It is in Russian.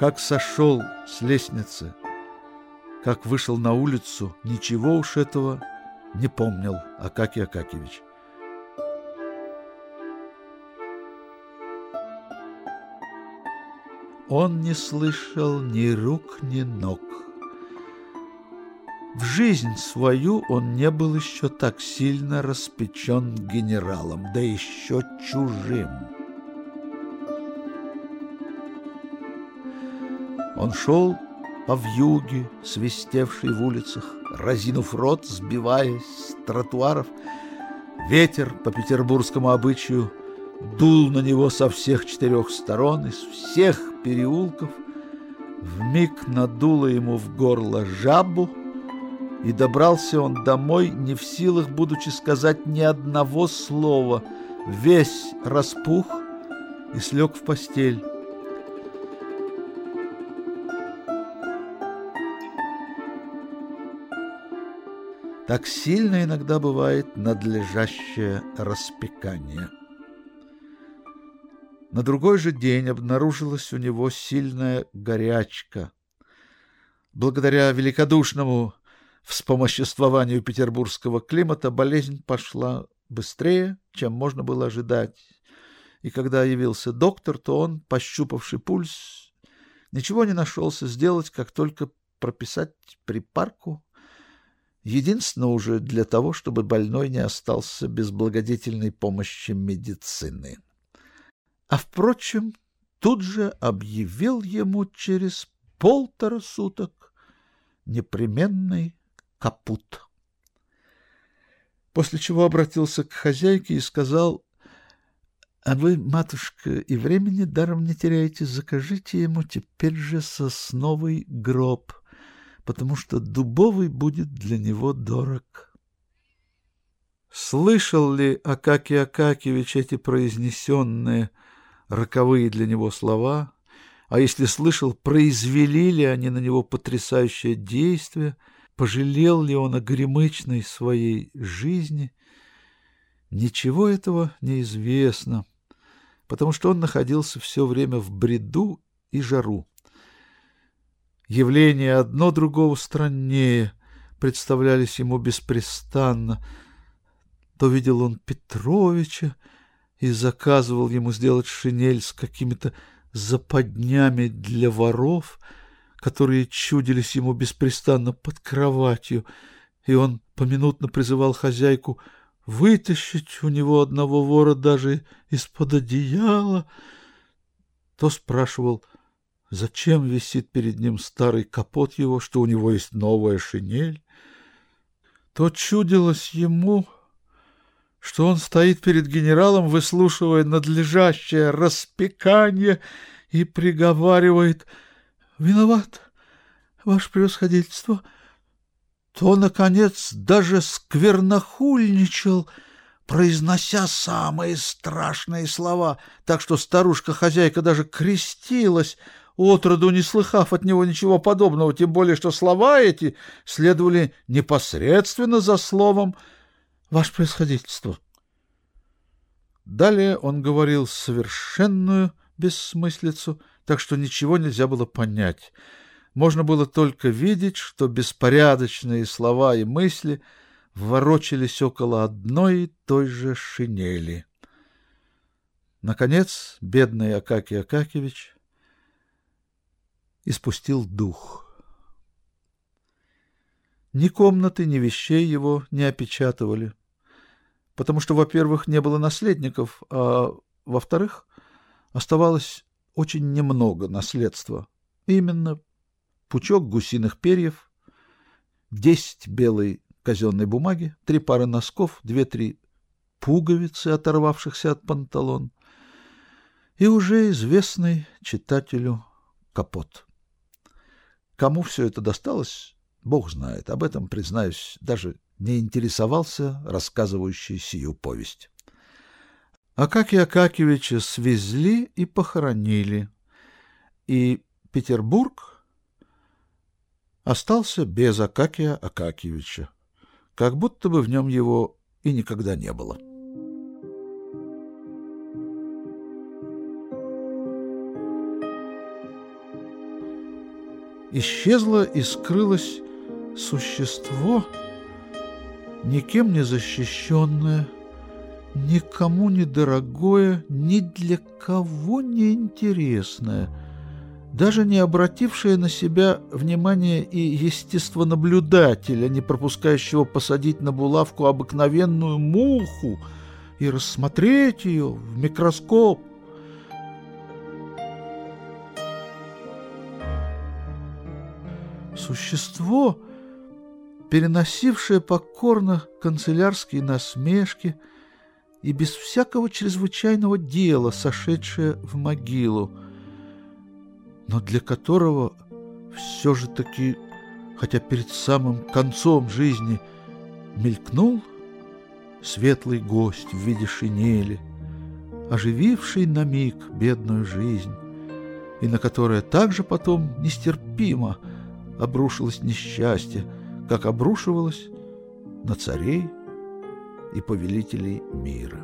Как сошел с лестницы, как вышел на улицу, ничего уж этого не помнил Акакий Акакевич. Он не слышал ни рук, ни ног. В жизнь свою он не был еще так сильно распечен генералом, да еще чужим. Он шел по вьюге, свистевшей в улицах, разинув рот, сбиваясь с тротуаров. Ветер по петербургскому обычаю дул на него со всех четырех сторон, из всех переулков. Вмиг надуло ему в горло жабу, и добрался он домой, не в силах, будучи сказать ни одного слова, весь распух и слег в постель. Так сильно иногда бывает надлежащее распекание. На другой же день обнаружилась у него сильная горячка. Благодаря великодушному вспомоществованию петербургского климата болезнь пошла быстрее, чем можно было ожидать. И когда явился доктор, то он, пощупавший пульс, ничего не нашелся сделать, как только прописать припарку, единственно уже для того, чтобы больной не остался без благодетельной помощи медицины. А, впрочем, тут же объявил ему через полтора суток непременный капут. После чего обратился к хозяйке и сказал, «А вы, матушка, и времени даром не теряете, закажите ему теперь же сосновый гроб, потому что дубовый будет для него дорог». Слышал ли Акакий Акакевич эти произнесенные роковые для него слова? А если слышал, произвели ли они на него потрясающее действие – пожалел ли он о гремычной своей жизни, ничего этого неизвестно, потому что он находился все время в бреду и жару. Явления одно другого страннее представлялись ему беспрестанно. То видел он Петровича и заказывал ему сделать шинель с какими-то западнями для воров — которые чудились ему беспрестанно под кроватью, и он поминутно призывал хозяйку вытащить у него одного вора даже из-под одеяла, то спрашивал, зачем висит перед ним старый капот его, что у него есть новая шинель, то чудилось ему, что он стоит перед генералом, выслушивая надлежащее распекание и приговаривает — Виноват, ваше превосходительство. То, наконец, даже сквернохульничал, произнося самые страшные слова, так что старушка-хозяйка даже крестилась, отроду не слыхав от него ничего подобного, тем более, что слова эти следовали непосредственно за словом «Ваше превосходительство». Далее он говорил совершенную бессмыслицу, так что ничего нельзя было понять. Можно было только видеть, что беспорядочные слова и мысли ворочались около одной и той же шинели. Наконец, бедный Акакий Акакевич испустил дух. Ни комнаты, ни вещей его не опечатывали, потому что, во-первых, не было наследников, а, во-вторых, оставалось очень немного наследства. Именно пучок гусиных перьев, десять белой казенной бумаги, три пары носков, две-три пуговицы, оторвавшихся от панталон, и уже известный читателю капот. Кому все это досталось, Бог знает. Об этом, признаюсь, даже не интересовался рассказывающий сию повесть. Акакия Акакевича свезли и похоронили, и Петербург остался без Акакия Акакевича, как будто бы в нем его и никогда не было. Исчезло и скрылось существо, никем не защищенное, никому не дорогое, ни для кого не интересное, даже не обратившее на себя внимание и естествонаблюдателя, не пропускающего посадить на булавку обыкновенную муху и рассмотреть ее в микроскоп. Существо, переносившее покорно канцелярские насмешки и без всякого чрезвычайного дела сошедшее в могилу, но для которого все же таки, хотя перед самым концом жизни, мелькнул светлый гость в виде шинели, ожививший на миг бедную жизнь, и на которое также потом нестерпимо обрушилось несчастье, как обрушивалось на царей и повелителей мира.